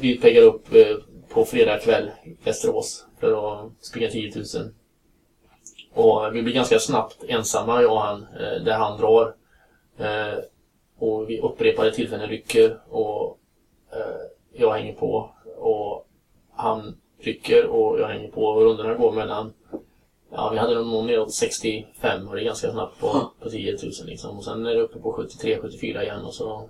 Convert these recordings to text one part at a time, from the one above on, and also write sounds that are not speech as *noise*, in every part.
vi peggar upp eh, på fredag kväll i Västerås för att springa 10 000. Och vi blir ganska snabbt ensamma, jag och han, eh, där han drar. Eh, och vi upprepade tillfällen rycker och jag hänger på. Och han rycker och jag hänger på. Och rundorna går mellan Ja, vi hade nog neråt 65 och det är ganska snabbt på, på 10 000 liksom. Och sen är det uppe på 73-74 igen och så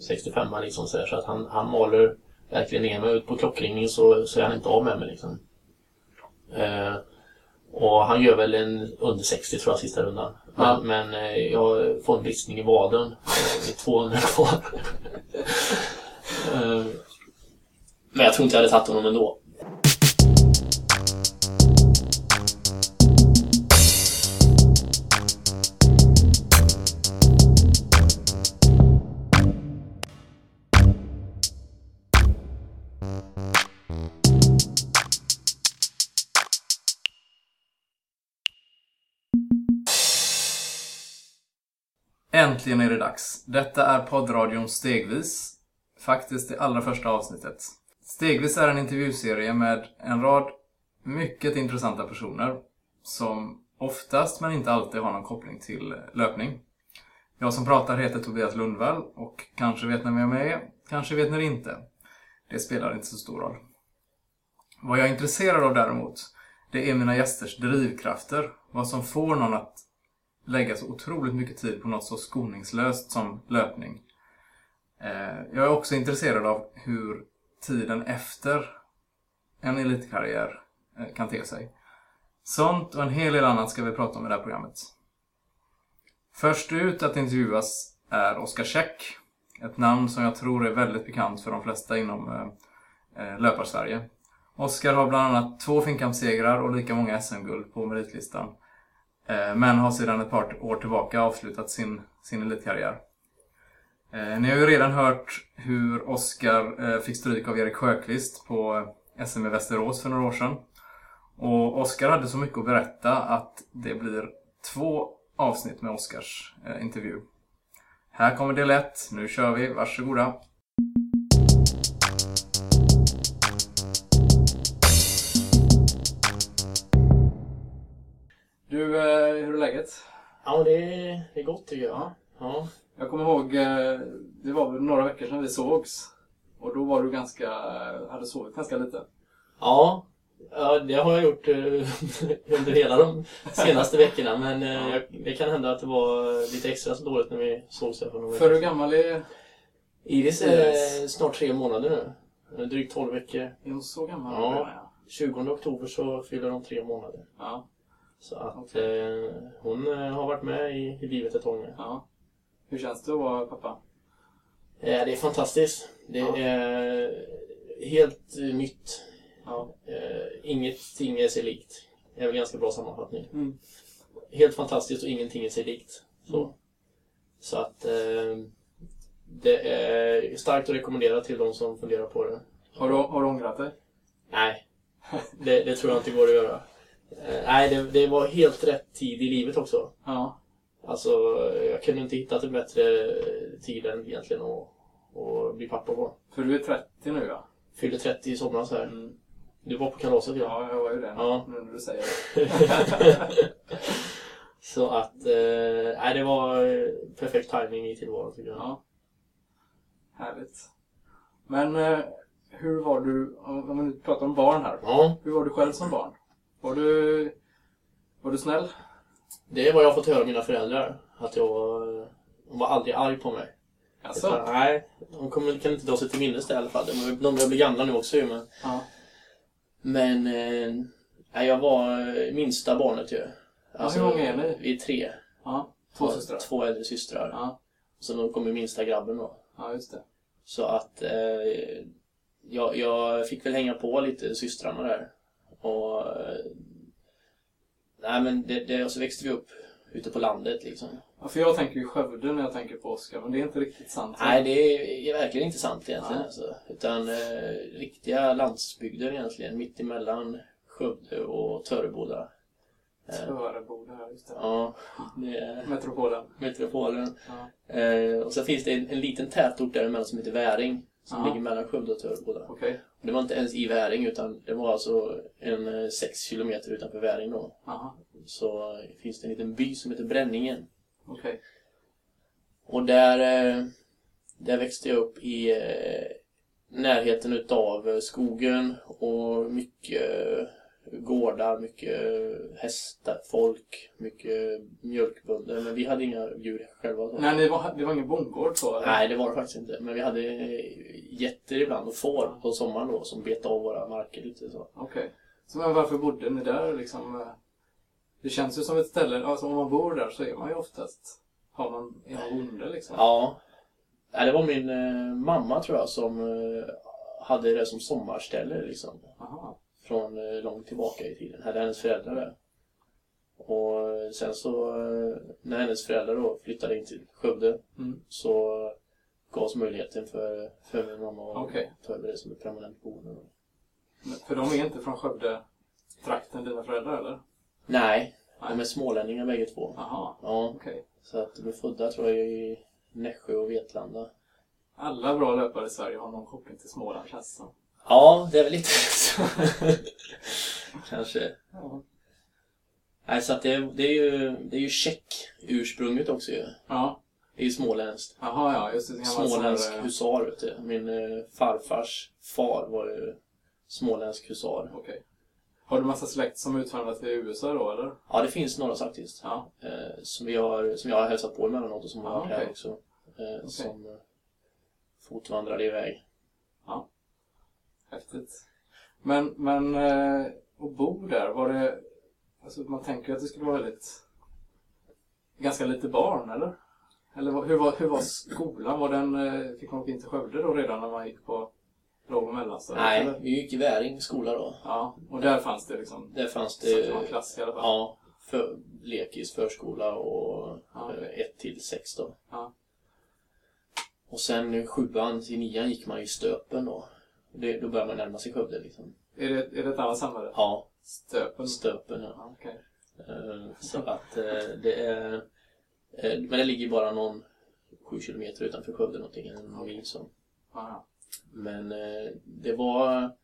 65 liksom så, där, så att han, han maler verkligen ner mig. Ut på klockringning så, så är han inte av med mig liksom. Eh, och han gör väl en under 60 tror jag sista rundan. Men, Ja. men eh, jag får en bristning i vaden. Det är 200 kvar. *laughs* eh, men jag tror inte jag hade tagit honom ändå. Äntligen är det dags. Detta är poddradion Stegvis. Faktiskt det allra första avsnittet. Stegvis är en intervjuserie med en rad mycket intressanta personer som oftast men inte alltid har någon koppling till löpning. Jag som pratar heter Tobias Lundvall och kanske vet ni vem jag är, kanske vet ni det inte. Det spelar inte så stor roll. Vad jag är intresserad av däremot, det är mina gästers drivkrafter. Vad som får någon att lägga så otroligt mycket tid på något så skoningslöst som löpning. Eh, Jag är också intresserad av hur tiden efter en elitkarriär eh, kan te sig. Sånt och en hel del annat ska vi prata om i det här programmet. Först ut att intervjuas är Oskar Käck. Ett namn som jag tror är väldigt bekant för de flesta inom eh, eh löparsverige. Oskar har bland annat två finkampsegrar och lika många SM-guld på meritlistan. Eh, men har sedan ett par år tillbaka avslutat sin, sin elitkarriär. Eh, ni har ju redan hört hur Oskar eh, fick stryk av Erik Sjöqvist på SM i Västerås för några år sedan. Och Oskar hade så mycket att berätta att det blir två avsnitt med Oskars intervju. Här kommer del 1, Nu kör vi. Varsågoda. Ja, det är, det är gott tycker jag. Ja. Jag kommer ihåg, eh, det var väl några veckor sedan vi sågs. Och då var du ganska, hade sovit ganska lite. Ja, ja det har jag gjort eh, *laughs* under hela de senaste veckorna. Men eh, jag- det kan hända att det var lite extra så dåligt när vi sågs här för några För hur gammal är Iris är snart tre månader nu. Drygt 12 veckor. är hon? Så gammal? Ja. ja. 20 oktober så fyller de tre månader. ja. Så att Okej. eh, hon eh, har varit med i, i livet ett tag nu. ja. Hur känns det att vara pappa? Eh, det är fantastiskt. Det Ja. är helt nytt. Ja. Eh, ingenting är sig likt. Det är en ganska bra sammanfattning. Mm. Helt fantastiskt och ingenting är sig likt. Så, Mm. så att eh, det är starkt att rekommendera till de som funderar på det. Har, du, har du ångrat dig? Nej, det, det tror jag inte går att göra. Eh, nej, det, det var helt rätt tid i livet också. Ja. Alltså, jag kunde inte hittat en bättre tid än egentligen att, att bli pappa på. För du är 30 nu ja? Fyllde 30 i somras här. Mm. Du var på kalaset ja. Ja, jag var ju det. Ja. Nu när du säger det. *laughs* Så att, eh, nej det var perfekt timing i tillvaron tycker jag. Ja. Härligt. Men eh, hur var du, om vi pratar om barn här. Ja, Hur var du själv som barn? Var du, var du snäll? det är vad jag har fått höra av mina föräldrar. Att jag var, de var aldrig arg på mig. Alltså? Utan, nej, de kommer, kan inte dra sig till minnes det i alla fall. De, de börjar bli gamla nu också ju men... Ja. Men, eh, jag var minsta barnet ju. Alltså, hur många är ni? Vi är tre. ja. Två systrar? Två äldre systrar. Ja. Så då kommer minsta grabben då. ja, just det. Så att eh, jag, jag fick väl hänga på lite systrarna där. Och eh, nej men det, det, och så växte vi upp ute på landet liksom. Ja, för jag tänker ju Skövde när jag tänker på Oskar, men det är inte riktigt sant. Nej, det är, är verkligen inte sant egentligen. Nej. Alltså. Utan eh, riktiga landsbygder egentligen, mitt emellan Skövde och Töreboda. Eh, Töreboda, ja, just det. ja, det är Metropolen. metropolen. Ja. Eh, och så finns det en, en liten tätort däremellan som heter Väring. som Aha. ligger mellan Skövde och Töreboda. Okej. Det var inte ens i Väring utan det var alltså en eh, sex kilometer utanför Väring då. Aha. Så eh, finns det en liten by som heter Bränningen. Okej. Och där, eh, där växte jag upp i eh, närheten utav eh, skogen och mycket eh, gårdar, mycket hästar, folk, mycket mjölkbönder. Men vi hade inga djur själva. Så. Nej, ni var, det var ingen bondgård så? eller? Nej, det var det faktiskt inte. Men vi hade getter ibland och får på sommaren då som betade av våra marker lite så. Okej. Så men varför bodde ni där liksom? Det känns ju som ett ställe, alltså om man bor där så är man ju oftast, har man, är man bonde liksom. Ja. Ja, Det var min eh, mamma tror jag som eh, hade det som sommarställe liksom. Aha. Från eh, långt tillbaka i tiden. Hade hennes föräldrar där. Och eh, sen så eh, när hennes föräldrar då flyttade in till Skövde Mm. så gavs möjligheten för, för min mamma att Okej. ta över det som ett permanent boende. Men- För de är inte från Skövde-trakten, dina föräldrar eller? Nej, Nej. de är smålänningar bägge två. Aha, Ja, okej. så att de är födda tror jag i Nässjö och Vetlanda. Alla bra löpare i Sverige har någon koppling till Småland känns det som. Ja, det är väl lite *laughs* så. Kanske. Ja. Nej, så att det, det är ju, det är ju tjeck ursprunget också ju. Ja. Det är ju småländskt. Jaha, ja, just det. det Småländsk här, eh, husar, vet du. Min eh, farfars far var ju småländsk husar. Okej. Har du massa släkt som utvandrat till USA då, eller? Ja, det finns några faktiskt. Ja. Eh, som, vi har, som jag har hälsat på emellanåt och som har Ja, varit här okej. också. Eh, Som eh, fotvandrade iväg. Häftigt. Men, men eh, att bo där, var det... Alltså man tänker ju att det skulle vara väldigt... Ganska lite barn, eller? Eller hur var, hur var skolan? Var den, eh, fick man åka in till Skövde då redan när man gick på låg och mellanstadiet? Nej, eller? vi gick i Väring skola då. Ja, och där fanns det liksom... Där fanns Så det det var en klass i alla fall? ja, för, lekis, förskola och Ja. eh, ett till sex då. Ja. Och sen sjuan till nian gick man i Stöpen då. Det, då började man närma sig Skövde liksom. Är det, är det ett annat samhälle? Ja, Stöpen? Stöpen ja. Ja, okej. Eh, Så att eh, det är... eh, Men det ligger bara någon sju kilometer utanför Skövde någonting, en mil så. Ja, Men det var...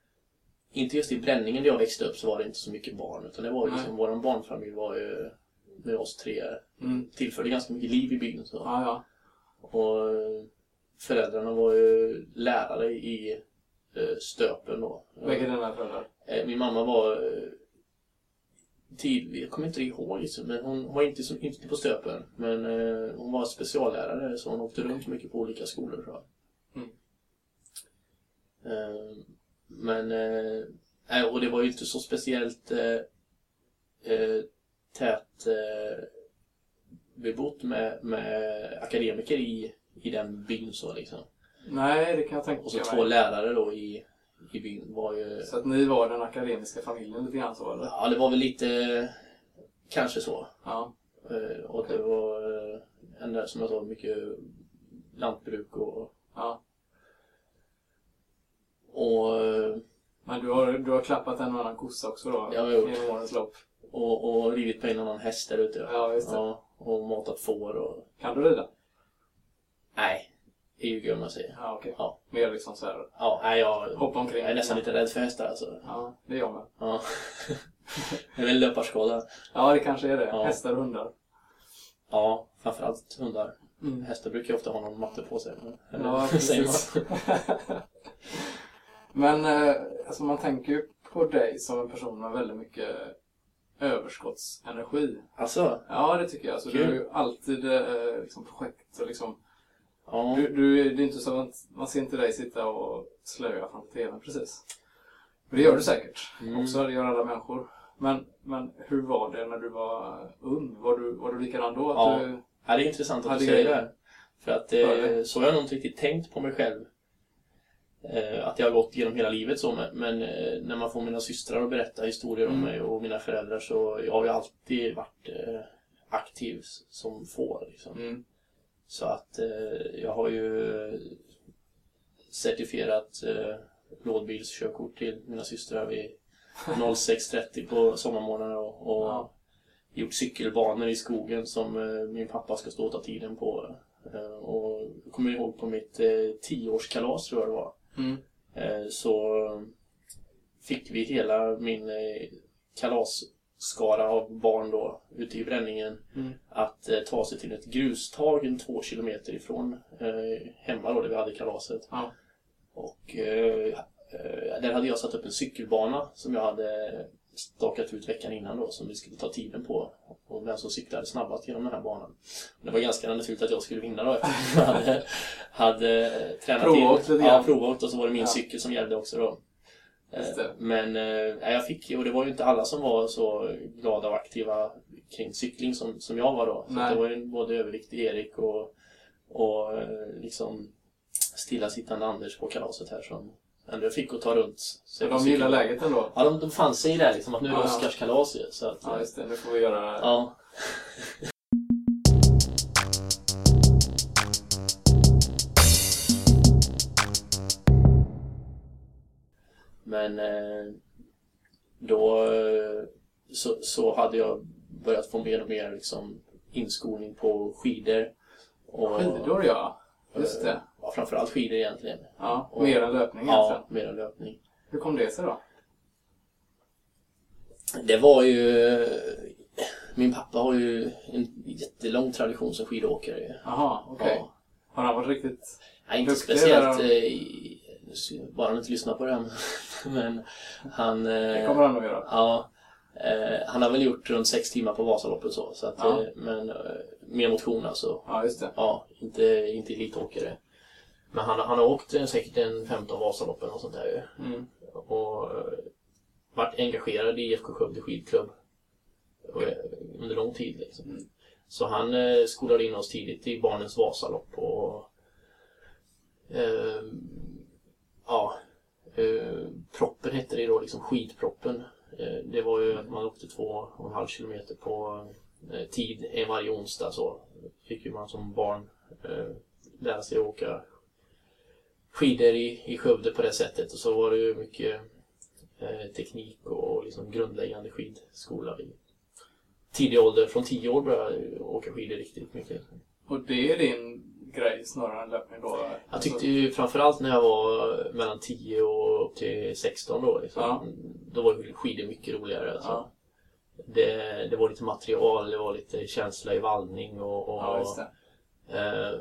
Inte just i Bränningen där jag växte upp så var det inte så mycket barn. Utan det var Nej. liksom, våran barnfamilj var ju med oss tre. Mm. Tillförde ganska mycket liv i byn. Så. Ja, ja. Och föräldrarna var ju lärare i Stöpen då. Bägge dina föräldrar? Eh, Min mamma var eh, tid, jag kommer inte ihåg liksom, men hon var inte, som, inte på Stöpen. Men eh, hon var speciallärare så hon åkte runt mycket på olika skolor tror jag. Mm. Eh, men, eh, och det var ju inte så speciellt eh, eh, tät eh, bebott med, med akademiker i, i den byn så liksom. Nej, det kan jag tänka Och så mig. två lärare då i, i byn var ju... Så att ni var den akademiska familjen lite grann så, eller? Ja, det var väl lite kanske så. Ja. Eh, Och det var eh, en där som jag sa, mycket lantbruk och, ja. och, eh, Men du har, du har klappat en och annan kossa också då? Det har jag gjort. Genom årens lopp? och, och ridit på en annan häst där ute. Ja, just det. Ja, och matat får och... Kan du rida? Nej, om man säger. Ja, okej. Ja. Mer liksom så här. Ja, nej, jag, Hoppa omkring. jag är nästan lite rädd för hästar alltså. Ja, det är jag med. Ja. *laughs* det är väl löparskada. Ja, det kanske är det. Ja. Hästar och hundar. Ja, framförallt hundar. Mm. Hästar brukar ju ofta ha någon matte på sig. Eller, Ja, *laughs* precis. *laughs* Men eh, alltså man tänker ju på dig som en person med väldigt mycket överskottsenergi. Alltså, Ja, det tycker jag. Alltså, du har ju alltid eh, liksom projekt och liksom... ja. Du, du, det är inte så att man ser inte dig sitta och slöa framför TVn precis. Men det gör du säkert. Mm. Också, det gör alla människor. Men, men hur var det när du var ung? Var du, var du likadan då? Att Ja. du, Ja, det är intressant att du säger det. här. För att eh, så har jag nog inte riktigt tänkt på mig själv. Eh, att jag har gått genom hela livet så. Men, men eh, när man får mina systrar att berätta historier om Mm. mig och mina föräldrar så jag har jag alltid varit eh, aktiv som får. Liksom. mm, Så att eh, jag har ju certifierat eh, lådbilskörkort till mina systrar vid 06.30 på sommarmånader och, och Ja. gjort cykelbanor i skogen som eh, min pappa ska stå och ta tiden på och jag kommer ihåg på mitt tioårskalas tror jag det var. Mm. Så fick vi hela min eh, kalasskara av barn då ute i bränningen Mm. att eh, ta sig till ett grustag en två kilometer ifrån eh, hemma då där vi hade kalaset. Ja. Och eh, eh, där hade jag satt upp en cykelbana som jag hade stakat ut veckan innan då som vi skulle ta tiden på. Och vem som cyklade snabbast genom den här banan. Det var ganska naturligt att jag skulle vinna då *laughs* eftersom jag hade, hade tränat in. lite Ja, provåkt och så var det min Ja. cykel som gällde också då. Eh, det. Men nej, jag fick, och det var ju inte alla som var så glada och aktiva kring cykling som, som jag var då. Det var ju både överviktig Erik och, och eh, liksom stillasittande Anders på kalaset här som ändå fick att ta runt. sig Så på de gillar läget ändå? Ja, de, de fann sig i det liksom att nu är det Ja, ja. Oskars kalas ju. Så att, Ja, just det. Nu får vi göra... ja. Men eh, då eh, så, så hade jag börjat få mer och mer liksom, inskolning på skidor. Och, Skidor ja. Just eh, det. Ja, framförallt skidor egentligen. Ja, Och- mer än löpning egentligen. Ja, mer än löpning. Hur kom det sig då? Det var ju... Min pappa har ju en jättelång tradition som skidåkare. Jaha, okej. Ja. Har han varit riktigt... Nej, inte Duktig speciellt... där. Eh, Bara han inte lyssnar på här. *laughs* Men han... Det eh, kommer han att göra. Ja. Eh, han har väl gjort runt sex timmar på Vasaloppet så. så att, Ja. eh, men eh, mer motion alltså. Ja, just det. Ja, inte, inte elitåkare. Men han, han har åkt eh, säkert en 15 Vasaloppen och sånt där ju. Mm. och eh, varit engagerad i IFK Skövde skidklubb eh, under lång tid. Liksom. Mm. Så han eh, skolade in oss tidigt i barnens Vasalopp och eh, ja, eh, proppen hette det då, liksom skidproppen. Eh, det var ju att man åkte två och en halv kilometer på eh, tid varje onsdag så fick ju man som barn eh, lära sig att åka skidor i, i Skövde på det sättet och så var det ju mycket teknik och liksom grundläggande skidskola i tidig ålder. Från tio år började jag åka skidor riktigt mycket. Och det är din grej snarare än löpning då? Jag tyckte ju framförallt när jag var mellan 10 och upp till 16 då. Liksom, Ja. Då var skidor mycket roligare. Alltså. Ja. Det, det var lite material, det var lite känsla i vallning och, och Ja, det. eh,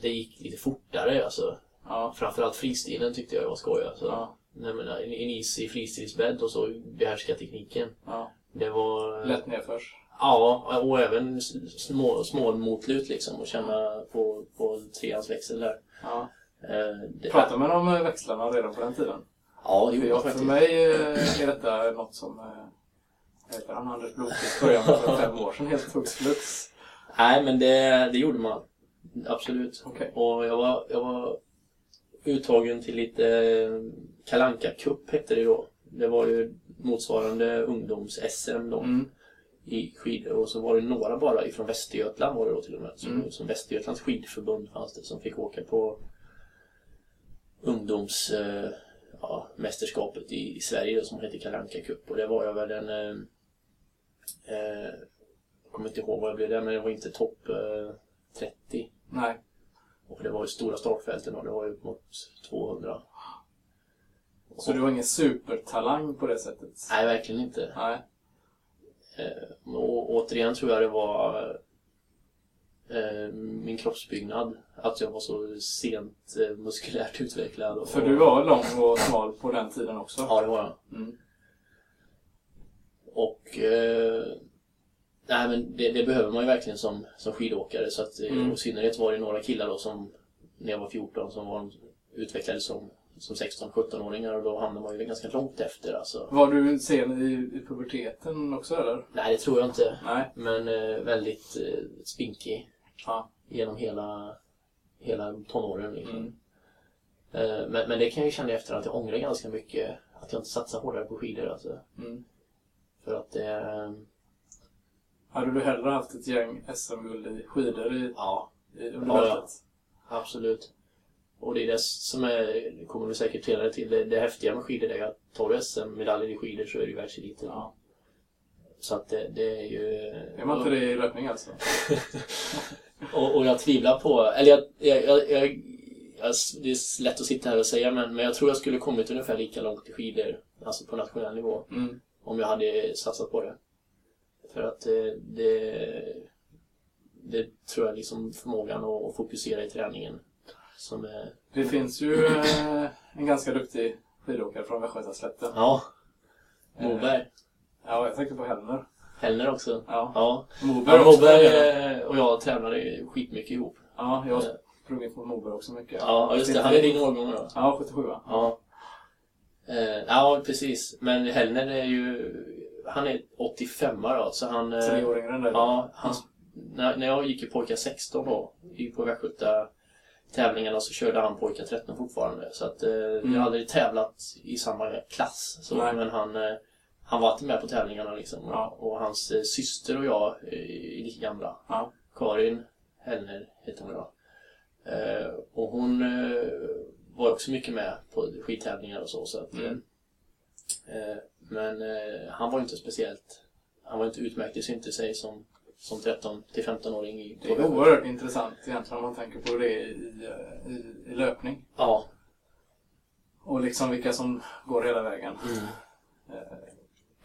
det gick lite fortare. Alltså. Ja. Framförallt fristilen tyckte jag var skoj. Alltså. Ja. Nej, men, en, en is i fristilsbädd och så behärska tekniken. ja. Det var... Lätt nedförs. Ja, och även små, små motlut liksom och känna på, på treans växel där. Ja. Eh, det, Pratar man om eh, växlarna redan på den tiden? Ja, det gjorde För, jag jag, för faktiskt. mig eh, är detta något som... eh, heter han? Anders Blomqvist började med för fem år sedan helt hux flux. Nej, men det, det gjorde man. Absolut. Okej. Och jag var, jag var uttagen till lite eh, Kalanka Cup hette det då. Det var ju motsvarande ungdoms-SM då. Mm. i skidor och så var det några bara ifrån Västergötland var det då till och med. Som, Mm. som Västergötlands skidförbund fanns det som fick åka på ungdoms eh, ja, i, i Sverige som heter Kalanka Cup och det var jag väl en eh, eh, jag kommer inte ihåg vad jag blev där men det var inte topp eh, 30 Nej. och det var ju stora startfälten och det var ju upp mot 200. Så du var ingen supertalang på det sättet? Nej, verkligen inte. Nej. Eh, och återigen tror jag det var eh, min kroppsbyggnad. Att jag var så sent eh, muskulärt utvecklad. Och, För du var lång och smal på den tiden också? Ja, det var jag. Mm. Och eh, nej, men det, det behöver man ju verkligen som, som skidåkare. Så att, eh, Mm. och I synnerhet var det några killar då som när jag var 14 som var utvecklade som, som 16-17-åringar och då hamnade man ju ganska långt efter. Alltså. Var du sen i, i puberteten också eller? Nej, det tror jag inte. Nej. Men eh, väldigt eh, spinkig Ja. genom hela, hela tonåren. Liksom. Mm. Eh, Men, men det kan jag ju känna efter att jag ångrar ganska mycket att jag inte satsar hårdare på skidor. Alltså. Mm. För att det... eh, Hade du hellre haft ett gäng SM-guld i skidor i, Ja, i Ja, absolut. Och det är det som är, det kommer vi säkert senare till, det, det häftiga med skidor är att tar du SM-medaljer i skidor så är du världseliten. Ja. Så att det, det är ju... Är man inte det i löpning alltså? *laughs* och, och jag tvivlar på, eller jag, jag, jag, det är lätt att sitta här och säga men, men jag tror jag skulle kommit ungefär lika långt i skidor, alltså på nationell nivå, Mm. om jag hade satsat på det. För att eh, det, det tror jag liksom förmågan att, att fokusera i träningen som är, Det finns ju eh, en ganska duktig skidåkare från Västgötaslätten. ja, Eh, Moberg. Ja, jag tänkte på Hellner. Hellner också. Ja. Ja, Moberg ja. Moberg eh, och jag tränade skitmycket ihop. Ja, jag har Eh, sprungit mot Moberg också mycket. Ja, just det. Han är din årgång då. Ja, 77 va? Ja. Eh, ja, precis. Men Hellner är ju... Han är 85 då, så han... Tre år yngre än dig. då. Ja, han, när, jag gick i pojkar 16 då, på Västgöta tävlingarna så körde han pojkar 13 fortfarande. Så att eh, Mm. jag hade tävlat i samma klass. Så, men han, eh, han var alltid med på tävlingarna liksom. Ja. Och, och hans eh, syster och jag eh, är lika gamla. Ja. Karin Hellner heter hon då. Eh, och hon eh, var också mycket med på skidtävlingar och så. så att, Mm. eh, men eh, han var inte speciellt... Han var inte utmärkt i synte sig som, som 13 till 15-åring i Det är oerhört intressant egentligen om man tänker på det i, i, i löpning. Ja. Och liksom vilka som går hela vägen. Mm.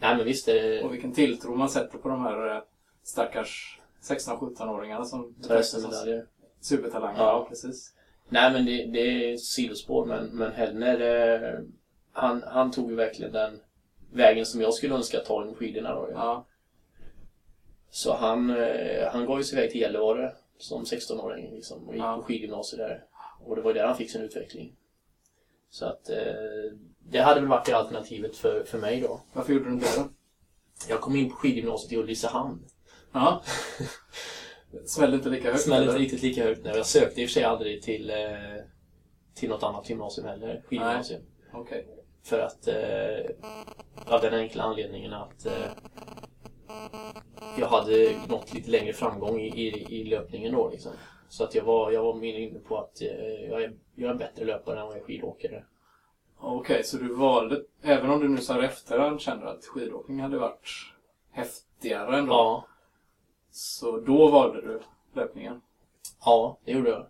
Nej men visst det... Och vilken tilltro man sätter på de här eh, stackars 16-17-åringarna som betraktas som supertalanger. Ja. Ja, precis. Nej men det, det är sidospår men, men Hellner eh, han, han tog ju verkligen den vägen som jag skulle önska ta med skidorna då. Ja. Så han, eh, han gav ju sig iväg till Gällivare som 16-åring liksom, och gick Ja. på skidgymnasiet där. Och det var där han fick sin utveckling. Så att eh, det hade väl varit det alternativet för, för mig då. Varför gjorde du inte det? Jag kom in på skidgymnasiet i Ulricehamn. Ja. *laughs* Smällde inte lika högt? smällde inte riktigt lika högt. Nej, jag sökte i och för sig aldrig till, eh, till något annat gymnasium heller. Skidgymnasium. Okej. För att, eh, av den enkla anledningen att eh, jag hade nått lite längre framgång i, i, i löpningen då liksom. Så att jag var, jag var mer inne på att jag, är, jag är en bättre löpare än vad jag är skidåkare. Okej, så du valde, även om du nu så här efterhand känner att skidåkning hade varit häftigare ändå, Ja, så då valde du löpningen? ja det gjorde jag.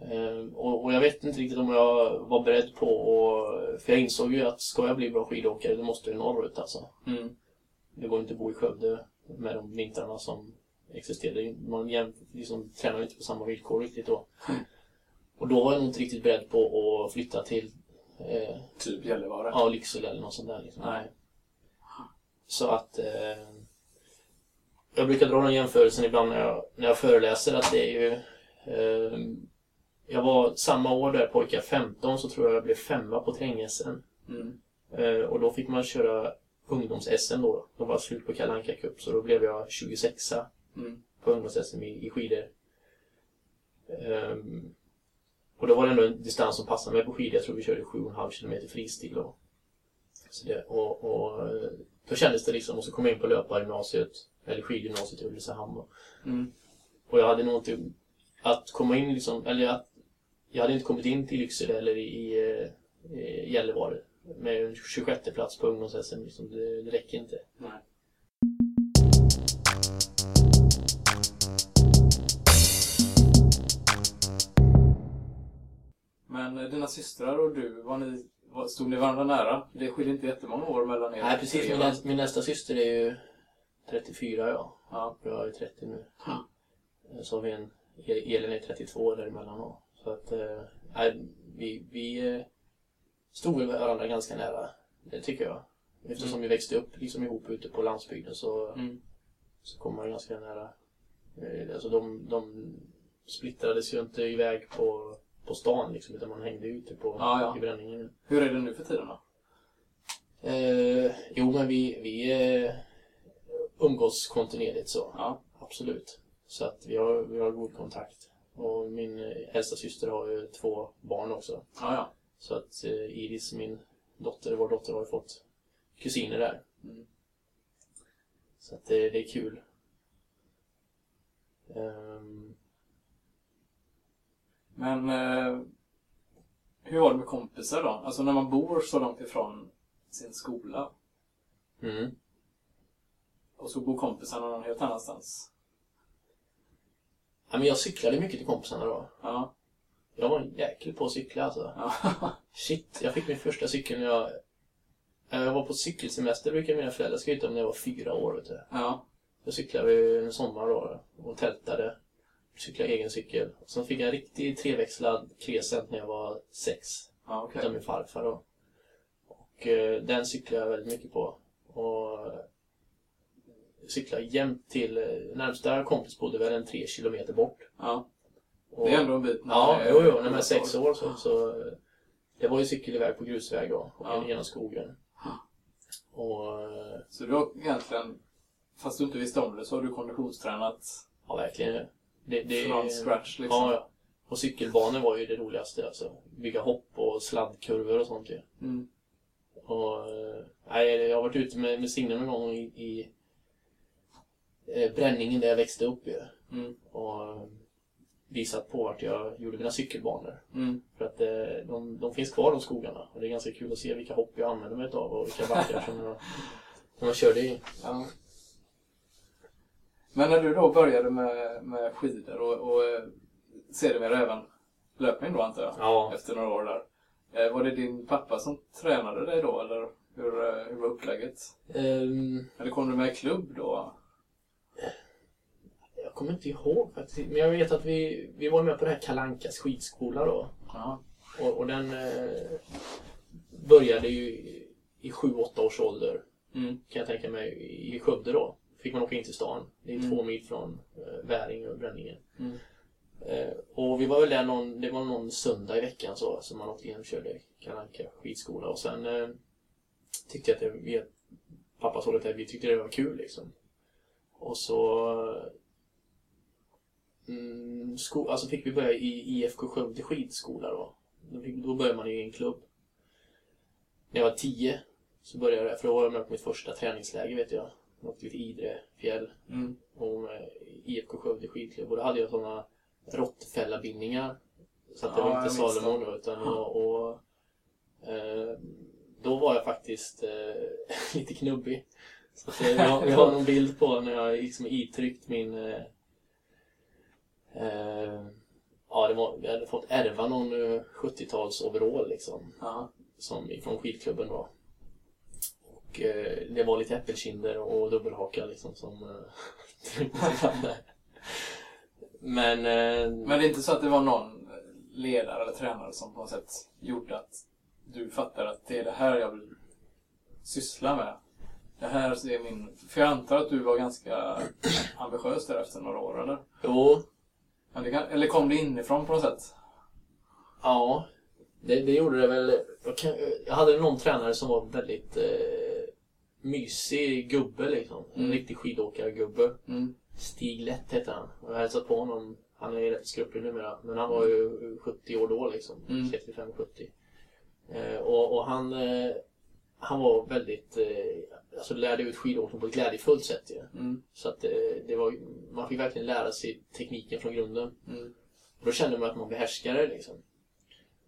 Eh, och, och jag vet inte riktigt om jag var beredd på att... För jag insåg ju att ska jag bli bra skidåkare då måste jag norrut alltså. Mm. Det går inte att bo i Skövde med de vintrarna som existerade. Man jäm, liksom, tränar inte på samma villkor riktigt då. Mm. Och då var jag nog inte riktigt beredd på att flytta till eh, Typ Gällivare? ja, Lycksele eller något sånt där. Liksom. Nej. Så att eh, jag brukar dra den jämförelsen ibland när jag, när jag föreläser att det är ju eh, jag var samma år där pojkar 15 så tror jag jag blev femma på terräng-SM. Mm. Eh, och då fick man köra ungdoms-SM då. Då var slut på Kalle Anka Cup så då blev jag 26 Mm. på ungdoms-SM i, i skidor. Ehm, och då var det ändå en distans som passade mig på skidor. Jag tror vi körde 7,5 km fristil då. Så det, och, och då kändes det liksom, och så kom jag in på löpargymnasiet, eller skidgymnasiet i Ulricehamn. Mm. Och jag hade nog inte, att komma in liksom, eller att jag hade inte kommit in till Lycksele eller i, i, eh, i Gällivare med en 26 plats på ungdoms-SM. Liksom, det, det räcker inte. Nej. Dina systrar och du, var ni, var, stod ni varandra nära? Det skiljer inte jättemånga år mellan er. Nej precis, min, nästa, min nästa syster är ju 34 ja. Ja. Jag är 30 nu. Så har vi en, Elin är 32 däremellan då. Så att, eh, nej, vi, vi eh, stod varandra ganska nära. Det tycker jag. Eftersom Mm. vi växte upp liksom ihop ute på landsbygden så, Mm. så kom man ganska nära. Eh, Alltså de, de splittrades ju inte iväg på, på stan liksom, utan man hängde ute på, Ja, ja. i bränningen. Hur är det nu för tiden då? Eh, jo, men vi, vi eh, umgås kontinuerligt så. Ja. Absolut. Så att vi har, vi har god kontakt. Och min eh, äldsta syster har ju två barn också. Ja, ja. Så att eh, Iris, min dotter, vår dotter har ju fått kusiner där. Mm. Så att det, det är kul. Ehm, Men eh, hur var det med kompisar då? Alltså när man bor så långt ifrån sin skola mm. och så bor kompisarna någon helt annanstans. Ja, men jag cyklade mycket till kompisarna då. Ja. Jag var jäkel på att cykla alltså. Ja. *laughs* Shit, jag fick min första cykel när jag... Jag var på cykelsemester brukar mina föräldrar skryta om när jag var fyra år. Vet du. ja. Jag cyklade en sommar då och tältade. Cyklade egen cykel. Sen fick jag en riktig treväxlad Crescent när jag var sex. Ja, okej. Utav min farfar då. Och eh, den cyklade jag väldigt mycket på. Och eh, cyklade jämt till... Eh, närmsta kompis bodde väl en tre kilometer bort. Ja. Och, Det är ändå en bit. Ja, jo, jo, när man är sex år så, så eh, det var ju cykelväg på grusväg då, och Ja. genom skogen. Och Så du har egentligen, fast du inte visste om det, så har du konditionstränat ja, verkligen. Det, det, från scratch liksom? Ja, ja. Och cykelbanor var ju det roligaste alltså. Bygga hopp och sladdkurvor och sånt ju. Mm. Och, eh, nej, jag har varit ute med, med Signe någon gång i, i eh, Bränningen där jag växte upp ju. Mm. Och eh, visat på vart jag gjorde mina cykelbanor. Mm. För att eh, de, de finns kvar de skogarna. Och det är ganska kul att se vilka hopp jag använder mig av och vilka backar som jag, som jag körde i. Ja. Men när du då började med, med skidor och, och eh, sedermera även löpning då antar jag, Ja. efter några år där. Eh, Var det din pappa som tränade dig då eller hur, eh, hur var upplägget? Ehm, Eller kom du med i klubb då? jag kommer inte ihåg faktiskt. Men jag vet att vi, vi var med på det här Kalankas skidskola då. Ja. Och, och den eh, började ju i 7-8 års ålder. Mm. Kan jag tänka mig i Skövde då. Fick man åka in till stan. Det är Mm. två mil från eh, Väring och Bränningen. Mm. Eh, och vi var väl där någon, det var någon söndag i veckan så, så man åkte in och körde Kalle Anka skidskola. Och sen eh, tyckte jag att det, vi, pappa såg att vi tyckte det var kul liksom. Och så mm, sko, alltså fick vi börja i IFK Skövde skidskola då. Då, fick, då började man i en klubb. När jag var tio så började jag där, för då var jag med på mitt första träningsläger vet jag. Åkte till Idre fjäll Mm. och med IFK Skövde skidklubb. Och då hade jag sådana råttfällabindningar. Så att det Ja, var inte Salomon då, utan jag, och, eh, då var jag faktiskt eh, *laughs* lite knubbig. Så att, eh, jag, jag har någon bild på när jag liksom itryckt min eh, eh, Ja, det var, jag hade fått ärva någon eh, 70-tals overall liksom Ja. som från skidklubben då. Och eh, det var lite äppelkinder och dubbelhaka liksom som eh. *laughs* Men, eh, Men det är inte så att det var någon ledare eller tränare som på något sätt gjorde att du fattar att det är det här jag vill syssla med? Det här är min... För jag antar att du var ganska ambitiös där efter några år, eller? jo, kan, eller kom det inifrån på något sätt? ja. Det, det gjorde det väl. Jag hade någon tränare som var väldigt eh, mysig gubbe liksom. En Mm. riktig skidåkargubbe. Mm. Stig Lätt hette han. Jag har hälsat på honom. Han är ju rätt skröplig numera. Men han var ju 70 år då liksom. Mm. 65-70. Eh, och, och han, eh, han var väldigt, eh, alltså lärde ut skidåkning på ett glädjefullt sätt ju. Mm. Så att eh, det var, man fick verkligen lära sig tekniken från grunden. Mm. Och då kände man att man behärskade det liksom.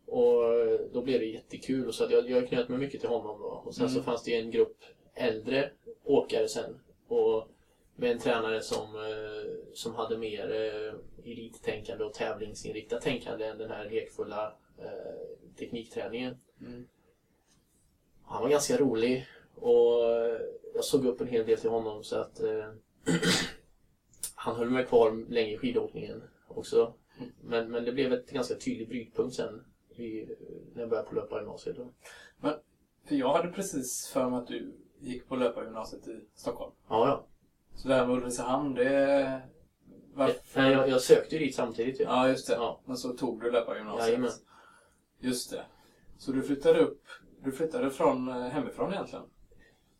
Och eh, då blev det jättekul. Och så att jag, jag knöt mig mycket till honom då. Och sen Mm. så fanns det en grupp äldre åkare sen. Och med en tränare som, eh, som hade mer eh, elittänkande och tävlingsinriktat tänkande än den här lekfulla eh, teknikträningen. Mm. Han var ganska rolig och jag såg upp en hel del till honom så att eh, *clears throat* han höll mig kvar länge i skidåkningen också. Mm. Men, men det blev ett ganska tydlig brytpunkt sen när jag började på löpargymnasiet. då. För jag hade precis för mig att du gick på löpargymnasiet i Stockholm. Ja, ja. Så det här med Ulricehamn, det... Varför? Jag, jag, jag sökte ju dit samtidigt. ju. Ja, just det. Ja. Men så tog du löpargymnasiet. Jajamän. Just det. Så du flyttade upp, du flyttade från eh, hemifrån egentligen?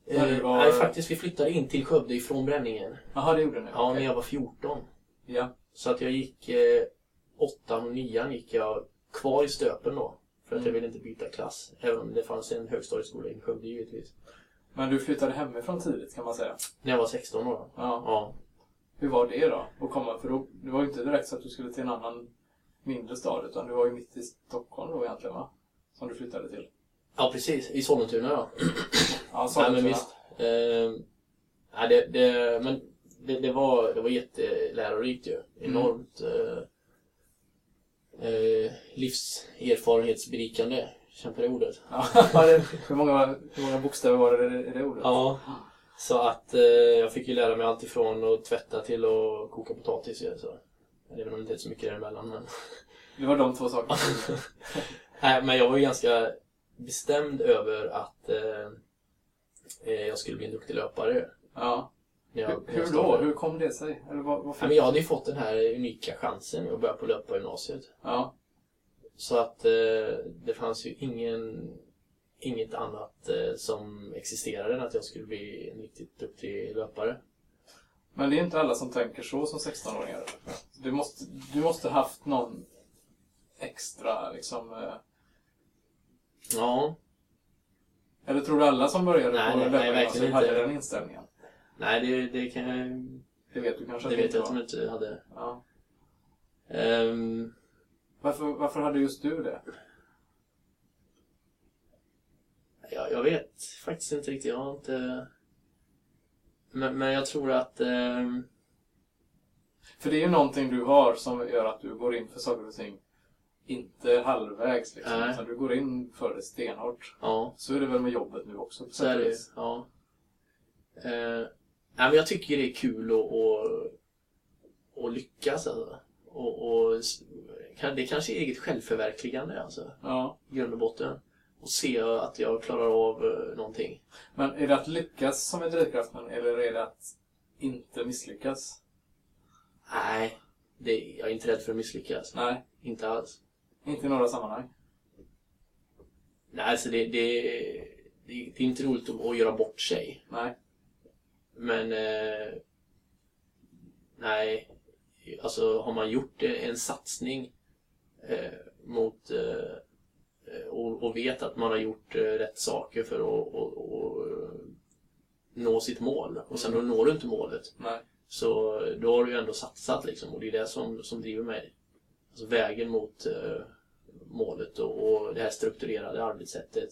när Eh, var- Nej, faktiskt vi flyttade in till Skövde ifrån Bränningen. Jaha, det gjorde ni? Ja, när Okej. jag var 14. Ja. Så att jag gick eh, åttan och nian gick jag kvar i Stöpen då. För att Mm. jag ville inte byta klass. Även om det fanns en högstadieskola i Skövde givetvis. Men du flyttade hemifrån tidigt kan man säga. När jag var 16 år. Ja. Ja. Hur var det då? Att komma? För då, det var ju inte direkt så att du skulle till en annan mindre stad, utan du var ju mitt i Stockholm då egentligen va? Som du flyttade till. ja, precis. I Sollentuna ja. *clears throat* Ja, Nej, men Sollentuna. visst. Eh, nej, det, det, men det, det, var, det var jättelärorikt ju. Enormt eh, eh, livserfarenhetsberikande. Känn på det ordet. *laughs* Ja, det, hur, många, hur många bokstäver var det i det ordet? Ja. Så att eh, jag fick ju lära mig allt ifrån att tvätta till att koka potatis. ju, Så. Även om det inte är så mycket däremellan. Men... Det var de två sakerna. *laughs* Nej, men jag var ju ganska bestämd över att eh, eh, jag skulle bli en duktig löpare. Ja. Jag, Hur, hur då? Hur kom det sig? Eller vad, vad Ja, men jag hade ju fått den här unika chansen att börja på löpa gymnasiet. Ja. Så att eh, det fanns ju ingen, inget annat eh, som existerade än att jag skulle bli en riktigt duktig löpare. Men det är inte alla som tänker så som 16-åringar. Du måste, du måste haft någon extra liksom... eh, Ja, Eller tror du alla som började Nej, på löpargymnasiet hade den inställningen? nej det, det kan jag... Det vet du kanske Det vet jag att de inte hade. Ja. Ehm, Varför, varför hade just du det? jag, jag vet faktiskt inte riktigt. Jag har inte... Men, men jag tror att... ehm, För det är ju någonting du har som gör att du går in för saker och ting inte halvvägs liksom. Nej. Utan du går in för det stenhårt. ja, Så är det väl med jobbet nu också så är det. Ja. Eh, men jag tycker det är kul att, att, att lyckas. Alltså. Och, och, det kanske är eget självförverkligande alltså, Ja. i grund och botten. Och se att jag klarar av eh, någonting. Men är det att lyckas som är drivkraften eller är det att inte misslyckas? Nej, det, jag är inte rädd för att misslyckas. Nej, Inte alls. inte i några sammanhang. Nej, alltså det, det, det, det är inte roligt att, att göra bort sig. Nej. Men eh, nej, alltså har man gjort en satsning mot eh, och, och vet att man har gjort eh, rätt saker för att och, och, eh, nå sitt mål och sen då når du inte målet Nej. så då har du ju ändå satsat liksom och det är det som, som driver mig. Alltså vägen mot eh, målet och, och det här strukturerade arbetssättet.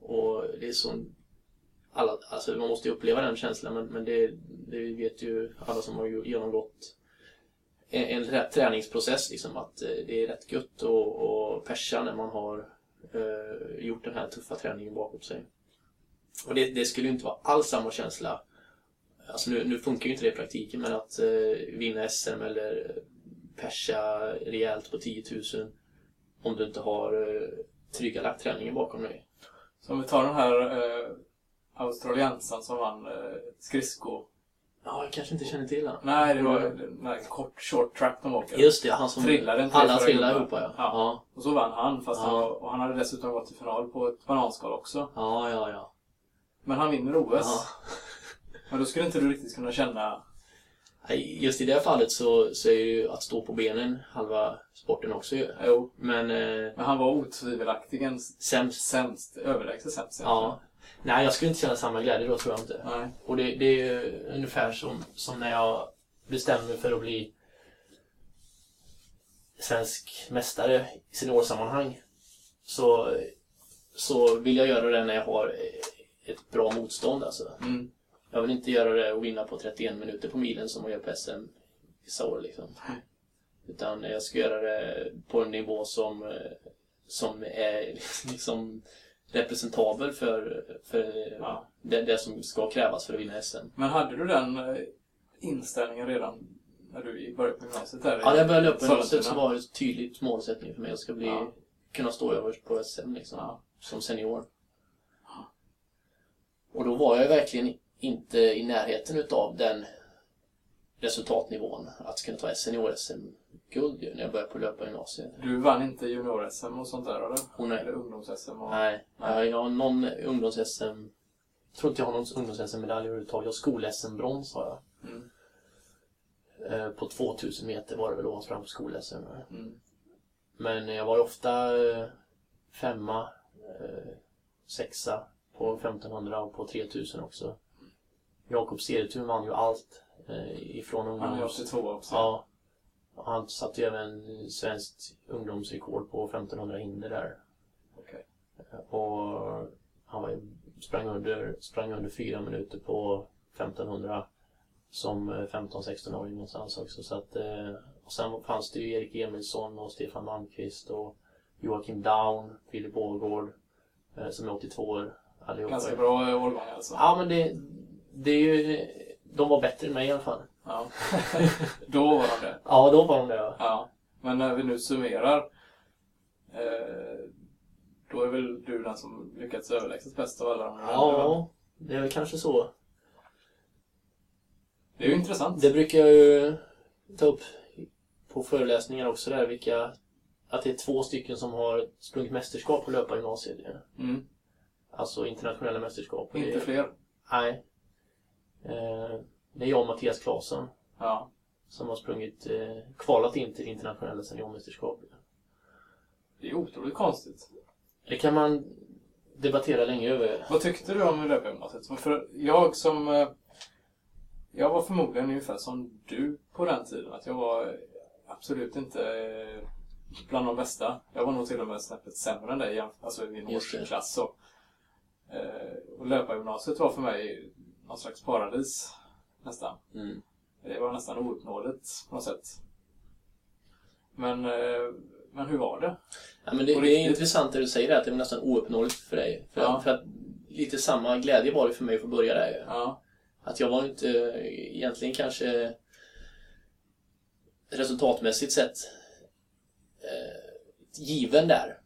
Och det är som alla, alltså man måste ju uppleva den känslan men, men det, det vet ju alla som har genomgått en, en träningsprocess liksom att eh, det är rätt gött att persa när man har eh, gjort den här tuffa träningen bakom sig. Och det, det skulle ju inte vara alls samma känsla Alltså nu, nu funkar ju inte det i praktiken men att eh, vinna SM eller persa rejält på 10 000 om du inte har eh, trygga lagt träningen bakom dig. Så om vi tar den här eh, australiensaren som vann eh, skridsko. Ja, jag kanske inte känner till han. Nej, det var här kort short track de åker. Just det, han som Trillade en alla trillade ihop ja. Ja. Ja, Och så vann han, fast Ja. det var, och han hade dessutom gått till final på ett bananskal också. ja, ja. ja. Men han vinner OS. *laughs* Men då skulle inte du riktigt kunna känna... Nej, Just i det fallet så, så är ju att stå på benen halva sporten också ju. Jo, Men eh, men han var otvivelaktigen sämst. sämst, överlägset sämst. Ja. Nej, jag skulle inte känna samma glädje då tror jag inte. Nej. Och det, det är ju ungefär som, som när jag bestämde mig för att bli svensk mästare i seniorsammanhang. Så, så vill jag göra det när jag har ett bra motstånd alltså. Mm. Jag vill inte göra det och vinna på 31 minuter på milen som man gör på SM vissa år liksom. Utan jag ska göra det på en nivå som, som är *laughs* liksom representabel för, för Ja. det, det som ska krävas för att vinna SM. Men hade du den eh, inställningen redan när du började på gymnasiet? Där, Ja, när jag började Sollentuna? gymnasiet så var det ett tydligt målsättning för mig. Jag ska bli, Ja. kunna stå överst på SM liksom, Ja. som senior. Och då var jag verkligen inte i närheten utav den resultatnivån att kunna ta senior-SM-guld när jag började på löpa gymnasiet. Du vann inte junior-SM och sånt där, eller? Oh, nej. Eller ungdoms-SM? Och... Nej, Nej. jag, har någon ungdoms-SM... Jag tror inte jag har någon ungdoms-SM-medalj överhuvudtaget. Jag har skol-SM-brons har jag. Mm. Eh, På 2000 meter var det väl jag sprang på skol-SM. Mm. Men jag var ofta eh, femma, eh, sexa på 1500 och på 3000 också. Jakob Cedertun vann ju allt eh, ifrån Han är ungdoms... 82 också. Ja. Han satte även svenskt ungdomsrekord på 1500 hinder där. Okej. Och han var, sprang, under, sprang under fyra minuter på 1500 som 15-16-åring någonstans också. Så att, eh, och sen fanns det ju Erik Emilsson och Stefan Malmqvist och Joakim Down, Filip Ågård eh, som är 82 år allihopa. Ganska bra eh, årgång alltså. Ja men det, det är ju, de var bättre än mig i alla fall. Ja. *laughs* Då var de det. Ja, då var de det. ja. Ja. Men när vi nu summerar eh, då är väl du den som lyckats överlägset bäst av alla de? Ja, det är väl kanske så. Det är ju intressant. Det brukar jag ju ta upp på föreläsningar också där, vilka att det är två stycken som har sprungit mästerskap på löpargymnasiet. Mm. Alltså internationella mästerskap. Inte fler. Nej. Eh, det är jag och Mattias Claesson Ja. som har sprungit, eh, kvalat in till internationella seniormästerskap. Det är otroligt konstigt. Det kan man debattera länge över. Vad tyckte du om löpargymnasiet? För jag som... eh, Jag var förmodligen ungefär som du på den tiden. Att jag var absolut inte bland de bästa. Jag var nog till och med snäppet sämre än dig, alltså i min årsklass. Eh, Och löpargymnasiet var för mig någon slags paradis, nästan. Mm. Det var nästan ouppnåeligt på något sätt. Men, eh, men hur var det? Ja, men det, det är intressant det du säger att det är nästan ouppnåeligt för dig. För, Ja. för att lite samma glädje var det för mig att få börja där. Ja, Att jag var inte eh, egentligen kanske resultatmässigt sett eh, given där.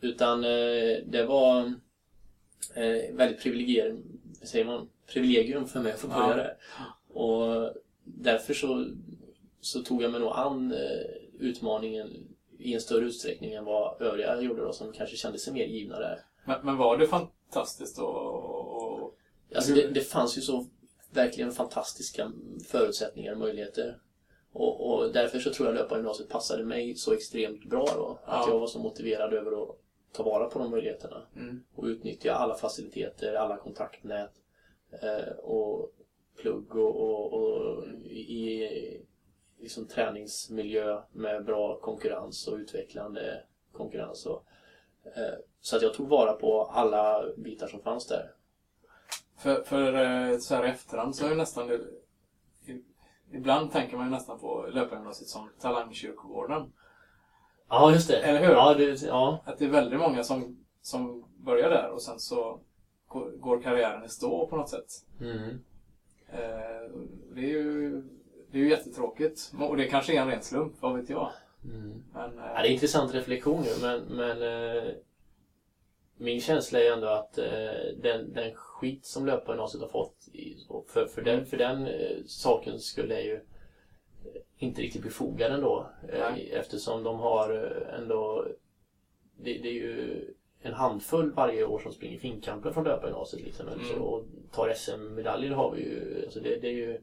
Utan eh, det var eh, väldigt privilegium, säger man, privilegium för mig att få börja Ja. där. Och därför så, så tog jag mig nog an eh, utmaningen i en större utsträckning än vad övriga gjorde då, som kanske kände sig mer givna där. men, men var det fantastiskt och Alltså det, det fanns ju så verkligen fantastiska förutsättningar och möjligheter. Och, och därför så tror jag löpargymnasiet passade mig så extremt bra då. Att Ja. jag var så motiverad över att ta vara på de möjligheterna. Mm. Och utnyttja alla faciliteter, alla kontaktnät eh, och plugg och, och, och i liksom träningsmiljö med bra konkurrens och utvecklande konkurrens. Och, eh, så att jag tog vara på alla bitar som fanns där. För, för eh, så här i efterhand så är det nästan... Ibland tänker man ju nästan på löpargymnasiet som talangkyrkogården. Ja, just det. Eller hur? Ja, det, ja. Att det är väldigt många som, som börjar där och sen så går, karriären i stå på något sätt. Mm. Eh, det, är ju, det är ju jättetråkigt. Och det kanske är en ren slump, vad vet jag. Mm. Men, eh, Ja, det är en intressant reflektion ju, men, men eh, min känsla är ändå att eh, den, den skit som löpargymnasiet har fått, i, för, för den, för den eh, saken skulle är ju inte riktigt befogad ändå. Eh, Nej. eftersom de har eh, ändå, det, det är ju en handfull varje år som springer finkampen från löpargymnasiet. Liksom, Mm. Så, och tar SM-medaljer har vi ju, alltså det, det är ju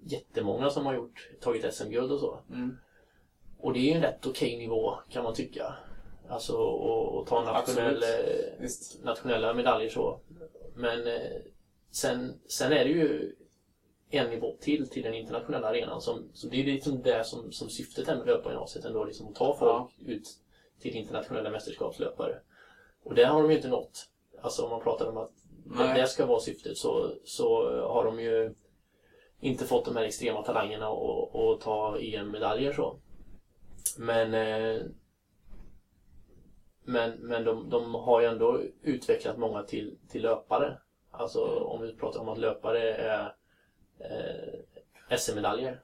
jättemånga som har gjort, tagit SM-guld och så. mm, Och det är ju en rätt okej nivå kan man tycka. Alltså och ta nationell, nationella medaljer så. Men eh, sen, sen är det ju en nivå till till den internationella arenan. Som, så det är liksom det som, som syftet är med löpargymnasiet ändå. Liksom att ta folk ut till internationella mästerskapslöpare. Och det har de ju inte nått. Alltså om man pratar om att det, Nej. det ska vara syftet så, så har de ju inte fått de här extrema talangerna och, och ta EM-medaljer så. Men eh, men, men de, de har ju ändå utvecklat många till, till löpare. Alltså om vi pratar om att löpare är eh, SM-medaljer.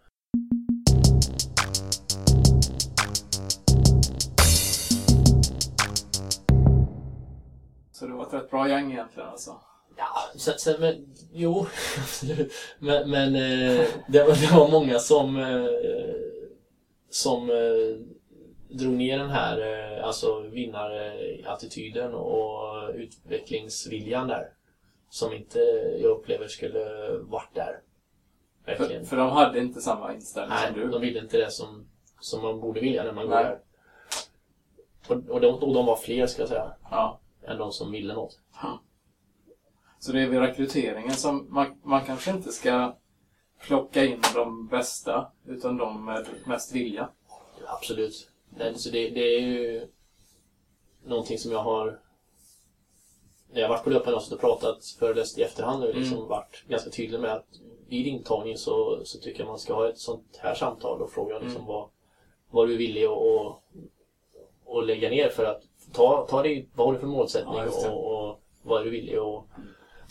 Så det var ett rätt bra gäng egentligen alltså. Ja, sen, sen, men, jo, *laughs* absolut. Men, men eh, det, var, *laughs* det var många som, eh, som eh, drog ner den här eh, alltså vinnarattityden och utvecklingsviljan där. Som inte jag upplever skulle varit där. För, Verkligen. för de hade inte samma inställning Nej, som du. de ville inte det som, som man borde vilja när man går Nej. där. Och, och, de, och de var fler, ska jag säga, Ja. än de som ville något. Så det är vid rekryteringen som man, man kanske inte ska plocka in de bästa, utan de med mest vilja. Absolut. Det, så det, det är ju någonting som jag har när jag varit på löpargymnasiet och pratat föreläst i efterhand och liksom Mm. varit ganska tydlig med att vid intagning så, så tycker jag man ska ha ett sånt här samtal och fråga liksom Mm. vad, vad du är villig att och, och lägga ner för att ta, ta dig, vad har du för målsättning Ja, och, och vad är du villig att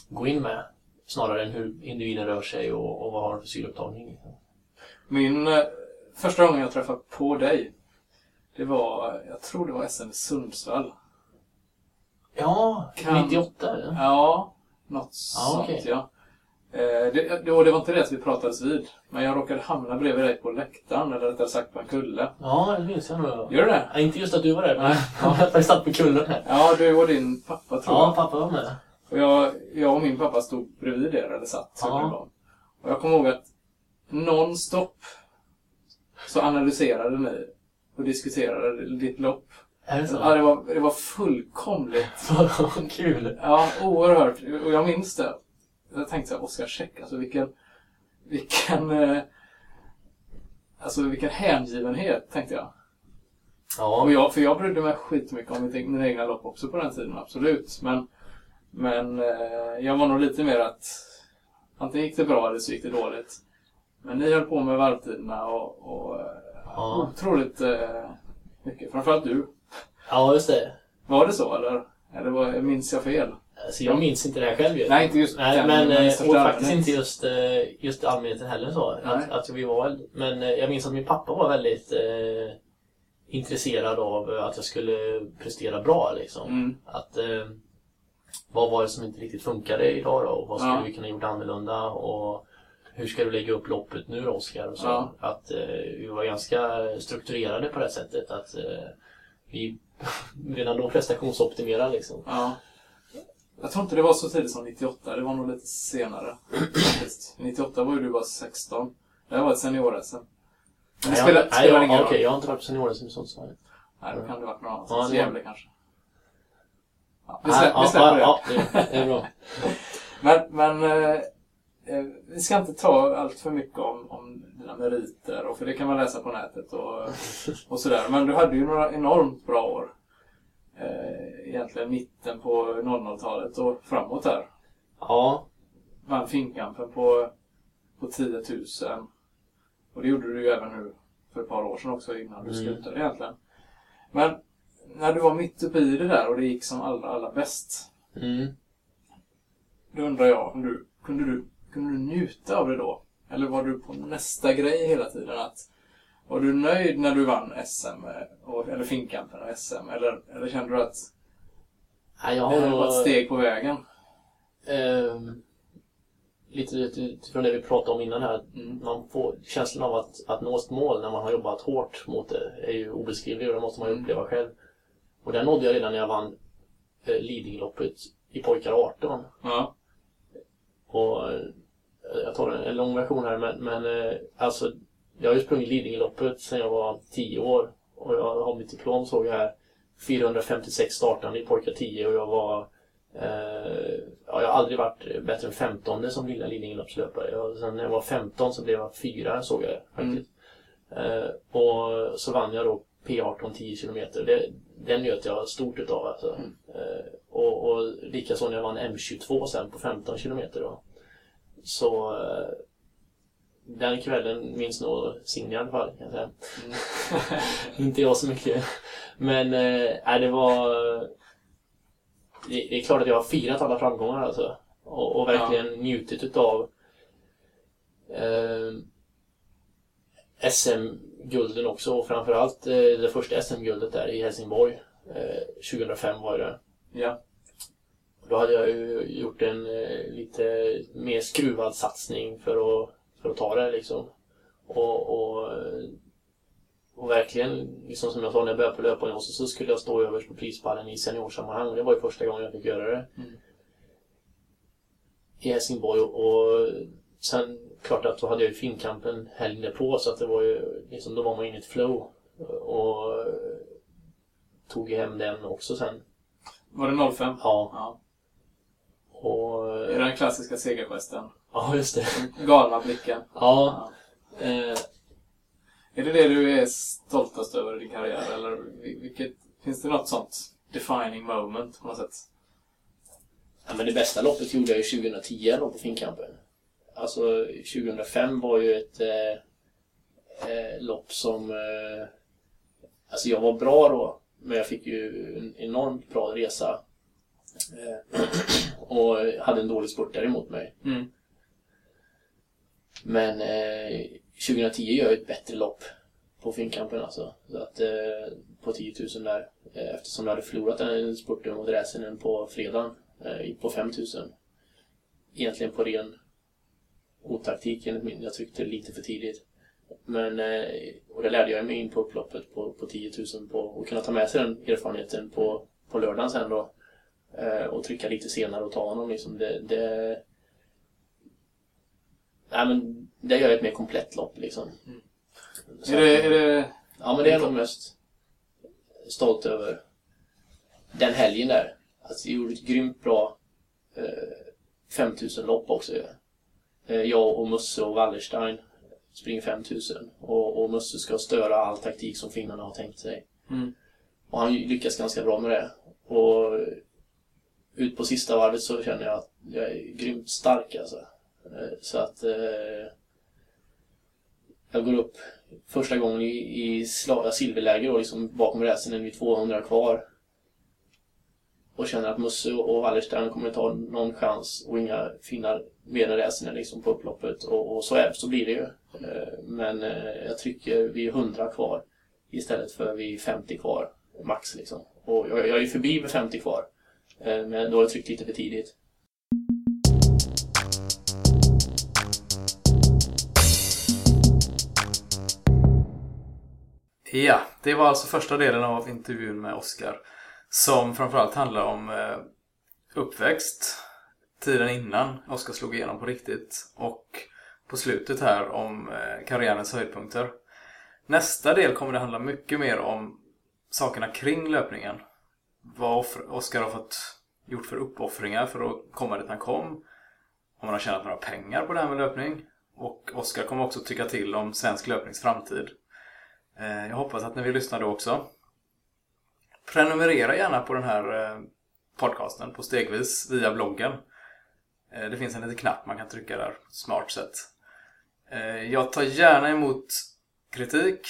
gå in med snarare än hur individen rör sig och, och vad har du för sylupptagning. Min eh, första gången jag träffade på dig, det var, jag tror det var SM Sundsvall. Ja, Kan- 98 eller? Ja, något Ja, sånt okej. ja. Eh, det, det, och det var inte det att vi pratades vid, men jag råkade hamna bredvid dig på läktaren, eller rättare sagt på en kulle. Ja, det minns jag nog. Gör du det? Ja, inte just att du var där, men *laughs* att jag satt på kullen här. Ja, du och din pappa tror Ja, jag. pappa var med. Och jag, jag och min pappa stod bredvid er, eller satt. Ja. Och jag kommer ihåg att non-stop så analyserade ni och diskuterade ditt lopp. Är det så? Ja, det var, det var fullkomligt *laughs* Vad kul! Ja, oerhört. Och jag minns det. Jag tänkte såhär, Oskar Käck, alltså vilken... Vilken... Eh, alltså vilken hängivenhet, tänkte jag. Och Ja, jag. För jag brydde mig skitmycket om mitt, mina egna lopp också på den tiden, absolut. Men... Men eh, jag var nog lite mer att... Antingen gick det bra eller så gick det dåligt. Men ni höll på med varvtiderna och... och eh, Ja. Otroligt eh, mycket. Framförallt du. ja just det. Var det så, eller? Eller var, minns jag fel? Alltså, jag minns inte det här själv ju. Nej, inte just Nej, den, men, men eh, och faktiskt inte just, eh, just allmänheten heller så. Nej. Att, att vi var, men eh, jag minns att min pappa var väldigt eh, intresserad av att jag skulle prestera bra liksom. Mm. Att, eh, vad var det som inte riktigt funkade idag då? Och vad skulle Ja. vi kunna gjort annorlunda? Och hur ska du lägga upp loppet nu då, Oskar? Ja. Att eh, vi var ganska strukturerade på det sättet. Att eh, vi *laughs* redan då prestationsoptimerade liksom. Ja. Jag tror inte det var så tidigt som 98, det var nog lite senare. faktiskt. 98 var ju du bara 16. Det här var ett senior-SM. Men det Nej, spelar, nej, spelar jag, ingen roll. okej, jag har inte varit på senior-SM i Sundsvall. Nej, då kan det varit något annat. Ja, Gävle kanske. Ja, vi, Nej, slä, ja, vi släpper det. ja. Det är bra. *laughs* Men, men eh, eh, vi ska inte ta allt för mycket om, om dina meriter, och för det kan man läsa på nätet och, och sådär. Men du hade ju några enormt bra år. Eh, egentligen mitten på 00-talet och framåt där. Ja, vann Finnkampen på, på 10 000. Och det gjorde du ju även nu för ett par år sedan också innan du Mm. slutade egentligen. Men när du var mitt uppe i det där och det gick som allra, allra bäst. mm. Då undrar jag, om du, kunde, du, kunde du njuta av det då? Eller var du på nästa grej hela tiden? Att, var du nöjd när du vann SM, eh, eller Finnkampen och SM? Eller, eller kände du att Nej, jag det har här var ett steg på vägen? ehm, lite utifrån det vi pratade om innan här. Mm. Man får känslan av att, att nå ett mål när man har jobbat hårt mot det är ju obeskrivlig och det måste man ju Mm. uppleva själv. Och den nådde jag redan när jag vann eh, Lidingöloppet i pojkar 18. Ja. Och eh, jag tar en, en lång version här men, men eh, alltså jag har ju sprungit Lidingöloppet sedan jag var 10 år och jag har mitt diplom såg jag här 456 startande i pojkar 10 och jag var eh, ja, jag har aldrig varit bättre än 15 som lilla Lidingöloppslöpare. Jag- Sen när jag var 15 så blev jag fyra såg jag faktiskt. Eh, och så vann jag då P18 10 kilometer. Det, den njöt jag stort utav alltså. Mm. Eh, och, och likaså när jag vann M22 sen på 15 kilometer då. Så eh, den kvällen minns nog Signe i alla fall kan jag säga. Mm. *laughs* *laughs* Inte jag så mycket. Men eh, nej, det var... Det, det är klart att jag har firat alla framgångar alltså. Och, och verkligen njutit utav eh, SM-gulden också. Och framförallt eh, det första SM-guldet där i Helsingborg. Eh, 2005 var det. Ja. Då hade jag ju gjort en eh, lite mer skruvad satsning för att, för att ta det liksom. Och, och, och verkligen, liksom som jag sa när jag började på löpbanan så, så skulle jag stå överst på prispallen i seniorsammanhang. Det var ju första gången jag fick göra det. Mm. I Helsingborg och, sen klart att då hade jag ju Finnkampen helgen därpå så att det var ju liksom, då var man inne i ett flow. Och tog hem den också sen. Var det 05? Ja. Ja. Och, Är det den klassiska segergesten? Ja, just det. Galna blicken. Ja. Eh, Är det det du är stoltast över i din karriär? Eller vil- vilket, finns det något sånt defining moment på något sätt? ja, men det bästa loppet gjorde jag ju 2010 då på Finnkampen. alltså 2005 var ju ett eh, eh, lopp som... Eh, alltså jag var bra då, men jag fick ju en enormt bra resa. Eh, *clears throat* och hade en dålig spurt däremot mig. Mm. Men eh, 2010 gör jag ett bättre lopp på Finnkampen alltså. Så att, eh, på 10 000 där. Eh, eftersom jag hade förlorat den spurten mot Räsinen på fredagen eh, på 5 000. Egentligen på ren otaktik enligt min. Jag tryckte lite för tidigt. Men, eh, och det lärde jag mig in på upploppet på, på 10 000 på och kunna ta med sig den erfarenheten på, på lördagen sen då. Eh, och trycka lite senare och ta honom liksom. Det, det, nej, men det gör ett mer komplett lopp liksom. Så Är det, är det... Ja, men det är jag nog mest stolt över. Den helgen där. Alltså, jag gjorde ett grymt bra eh, 5000 lopp också. Eh, jag och Musse och Wallerstein springer 5000. Och, och Musse ska störa all taktik som finnarna har tänkt sig. Mm. Och han lyckas ganska bra med det. Och ut på sista varvet så känner jag att jag är grymt stark alltså. Eh, så att eh, jag går upp första gången i, i sla- silverläge då, liksom bakom räsinen vid 200 kvar. Och känner att Musse och Wallerstein kommer ta någon chans och inga finnar mer än räsinen liksom på upploppet. Och, och så, är, så blir det ju. Eh, Men eh, jag trycker vid 100 kvar istället för vid 50 kvar max liksom. Och jag, jag är ju förbi med 50 kvar. Eh, Men då har jag tryckt lite för tidigt. Ja, det var alltså första delen av intervjun med Oskar. Som framförallt handlar om eh, uppväxt, tiden innan Oskar slog igenom på riktigt och på slutet här om eh, karriärens höjdpunkter. Nästa del kommer det handla mycket mer om sakerna kring löpningen. Vad Oskar har fått gjort för uppoffringar för att komma dit han kom. Om han har tjänat några pengar på det här med löpning. Och Oskar kommer också tycka till om svensk löpnings framtid. Eh, jag hoppas att ni vill lyssna då också. Prenumerera gärna på den här eh, podcasten på Stegvis via bloggen. Eh, det finns en liten knapp man kan trycka där på ett smart sätt. Jag tar gärna emot kritik,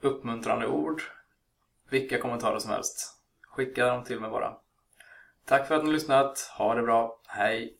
uppmuntrande ord, vilka kommentarer som helst. Skicka dem till mig bara. Tack för att ni har lyssnat. Ha det bra. Hej!